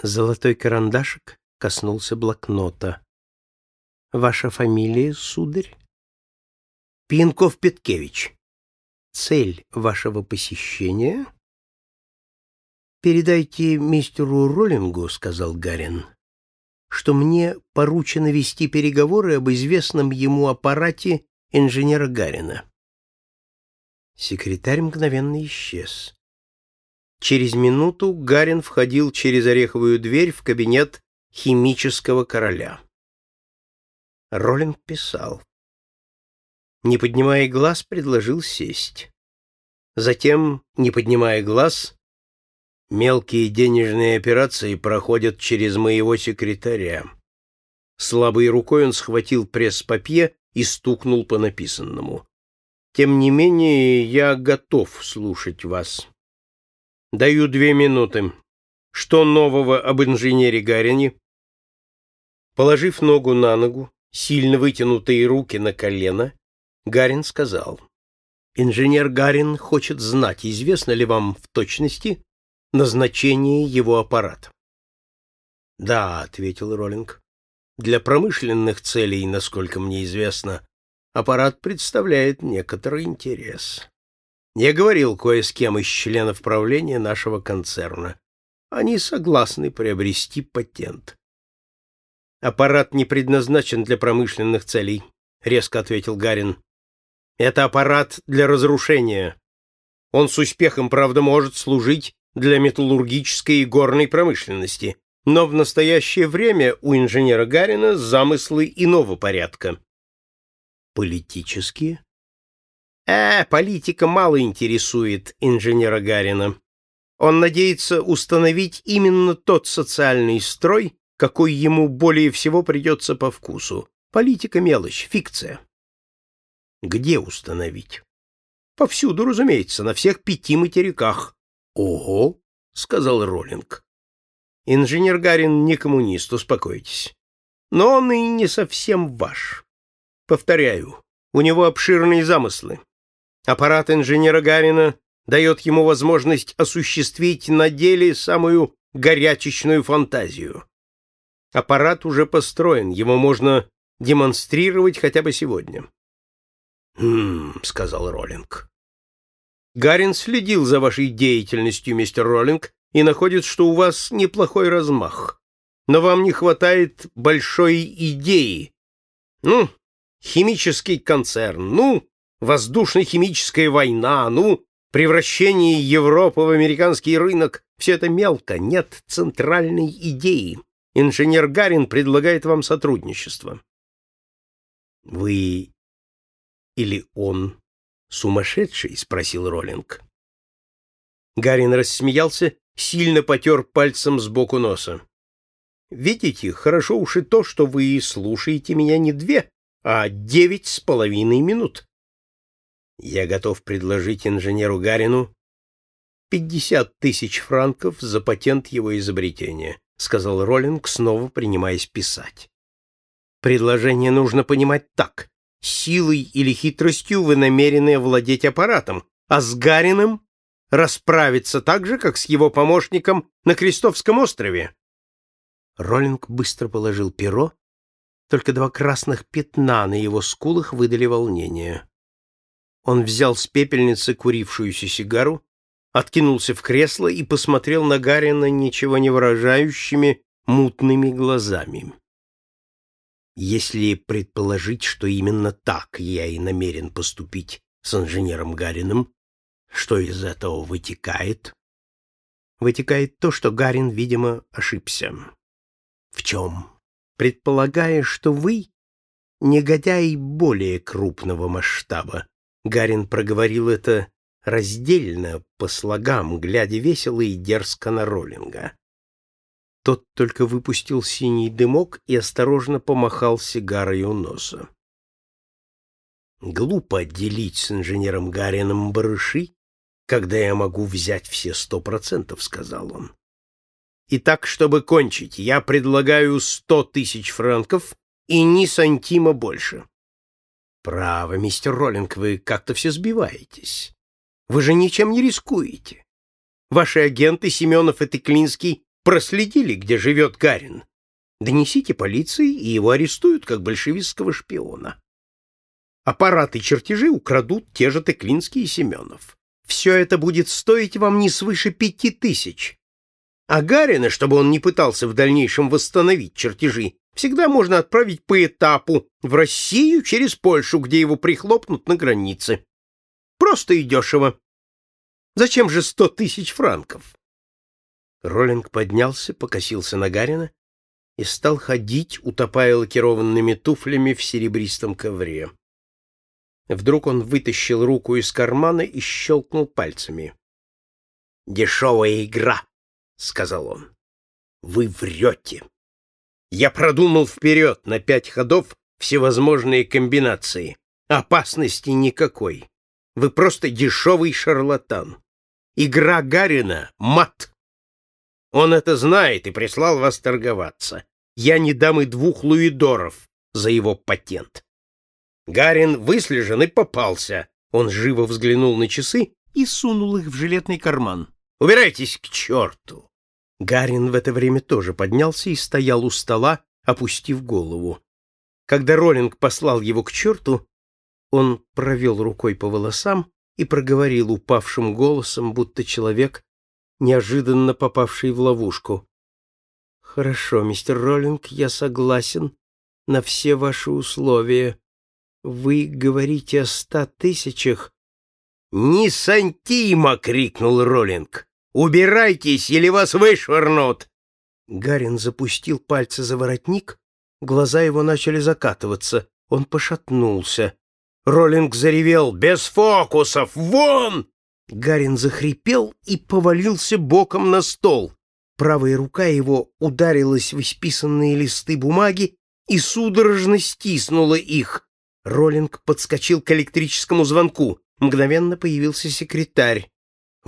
Золотой карандашик коснулся блокнота. Ваша фамилия, сударь? Пинков Петкевич. Цель вашего посещения? Передайте мистеру Роллингу, сказал Гарин, что мне поручено вести переговоры об известном ему аппарате инженера Гарина. Секретарь мгновенно исчез. Через минуту Гарин входил через ореховую дверь в кабинет химического короля. Роллинг писал. Не поднимая глаз, предложил сесть. Затем, не поднимая глаз, мелкие денежные операции проходят через моего секретаря. Слабой рукой он схватил пресс-папье и стукнул по написанному. Тем не менее, я готов слушать вас. Даю две минуты. Что нового об инженере Гарине? Положив ногу на ногу, сильно вытянутые руки на колено, Гарин сказал, «Инженер Гарин хочет знать, известно ли вам в точности назначение его аппарата». «Да», — ответил Роллинг, — «для промышленных целей, насколько мне известно, аппарат представляет некоторый интерес. Я говорил кое с кем из членов правления нашего концерна. Они согласны приобрести патент. Аппарат не предназначен для промышленных целей, резко ответил Гарин. Это аппарат для разрушения. Он с успехом, правда, может служить для металлургической и горной промышленности, но в настоящее время у инженера Гарина замыслы иного порядка. Политические? Э, политика мало интересует инженера Гарина. Он надеется установить именно тот социальный строй, какой ему более всего придется по вкусу. Политика — мелочь, фикция. Где установить? Повсюду, разумеется, на всех пяти материках. Ого, — сказал Роллинг. Инженер Гарин не коммунист, успокойтесь. Но он и не совсем ваш. Повторяю, у него обширные замыслы. Аппарат инженера Гарина дает ему возможность осуществить на деле самую горячечную фантазию. Аппарат уже построен, его можно демонстрировать хотя бы сегодня. «Хм», — сказал Роллинг. «Гарин следил за вашей деятельностью, мистер Роллинг, и находит, что у вас неплохой размах. Но вам не хватает большой идеи. Ну, химический концерн, ну, воздушно-химическая война, ну, превращение Европы в американский рынок — все это мелко, нет центральной идеи. Инженер Гарин предлагает вам сотрудничество. Вы или он сумасшедший? спросил Роллинг. Гарин рассмеялся, сильно потер пальцем сбоку носа. Видите, хорошо уж и то, что вы слушаете меня не две, а девять с половиной минут. Я готов предложить инженеру Гарину пятьдесят тысяч франков за патент его изобретения. — сказал Роллинг, снова принимаясь писать. «Предложение нужно понимать так. Силой или хитростью вы намерены владеть аппаратом, а с Гариным расправиться так же, как с его помощником на Крестовском острове». Роллинг быстро положил перо, только два красных пятна на его скулах выдали волнение. Он взял с пепельницы курившуюся сигару, откинулся в кресло и посмотрел на Гарина ничего не выражающими мутными глазами. Если предположить, что именно так я и намерен поступить с инженером Гарином, что из этого вытекает? Вытекает то, что Гарин, видимо, ошибся. В чем? Предполагая, что вы негодяй более крупного масштаба. Гарин проговорил это раздельно, по слогам, глядя весело и дерзко на Роллинга. Тот только выпустил синий дымок и осторожно помахал сигарой у носа. Глупо делить с инженером Гарином барыши, когда я могу взять все сто процентов, — сказал он. Итак, чтобы кончить, я предлагаю сто тысяч франков и ни сантима больше. Право, мистер Роллинг, вы как-то все сбиваетесь. Вы же ничем не рискуете. Ваши агенты Семенов и Теклинский проследили, где живет Гарин. Донесите полиции, и его арестуют как большевистского шпиона. Аппараты чертежи украдут те же Теклинский и Семенов. Все это будет стоить вам не свыше пяти тысяч. А Гарина, чтобы он не пытался в дальнейшем восстановить чертежи, всегда можно отправить по этапу в Россию через Польшу, где его прихлопнут на границе. Просто и дешево. Зачем же сто тысяч франков? Роллинг поднялся, покосился на Гарина и стал ходить, утопая лакированными туфлями в серебристом ковре. Вдруг он вытащил руку из кармана и щелкнул пальцами. «Дешевая игра», — сказал он. «Вы врете. Я продумал вперед на пять ходов всевозможные комбинации. Опасности никакой. Вы просто дешевый шарлатан. Игра Гарина — мат. Он это знает и прислал вас торговаться. Я не дам и двух луидоров за его патент. Гарин выслежен и попался. Он живо взглянул на часы и сунул их в жилетный карман. «Убирайтесь к черту!» Гарин в это время тоже поднялся и стоял у стола, опустив голову. Когда Роллинг послал его к черту, он провел рукой по волосам и проговорил упавшим голосом, будто человек, неожиданно попавший в ловушку. «Хорошо, мистер Роллинг, я согласен на все ваши условия. Вы говорите о ста тысячах? Не сантима! крикнул Роллинг. Убирайтесь, или вас вышвырнут! Гарин запустил пальцы за воротник, глаза его начали закатываться. Он пошатнулся. Роллинг заревел. «Без фокусов! Вон!» Гарин захрипел и повалился боком на стол. Правая рука его ударилась в исписанные листы бумаги и судорожно стиснула их. Роллинг подскочил к электрическому звонку. Мгновенно появился секретарь.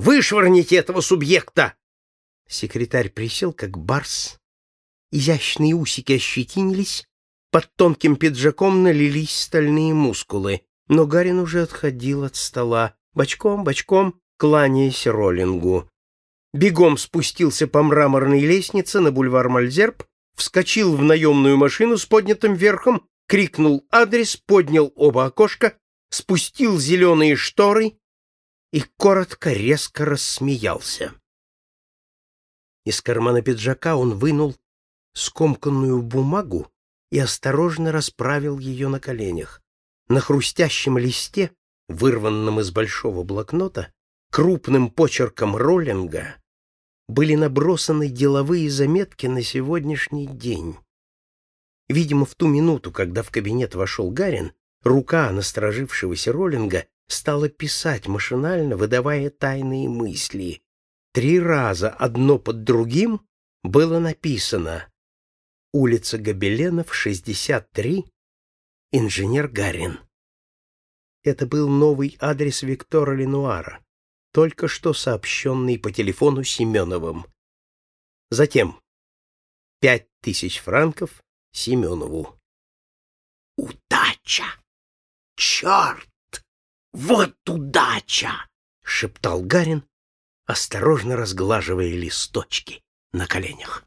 «Вышвырните этого субъекта!» Секретарь присел, как барс. Изящные усики ощетинились, под тонким пиджаком налились стальные мускулы, но Гарин уже отходил от стола, бочком, бочком, кланяясь Роллингу. Бегом спустился по мраморной лестнице на бульвар Мальзерб, вскочил в наемную машину с поднятым верхом крикнул адрес, поднял оба окошка, спустил зеленые шторы и коротко, резко рассмеялся. Из кармана пиджака он вынул скомканную бумагу и осторожно расправил ее на коленях. На хрустящем листе, вырванном из большого блокнота, крупным почерком роллинга были набросаны деловые заметки на сегодняшний день. Видимо, в ту минуту, когда в кабинет вошел Гарин, рука насторожившегося Роллинга стала писать машинально, выдавая тайные мысли. Три раза, одно под другим, было написано «Улица Гобеленов, 63, инженер Гарин». Это был новый адрес Виктора Ленуара, только что сообщенный по телефону Семеновым. Затем пять тысяч франков Семенову. «Удача! Черт! Вот удача!» — шептал Гарин, осторожно разглаживая листочки на коленях.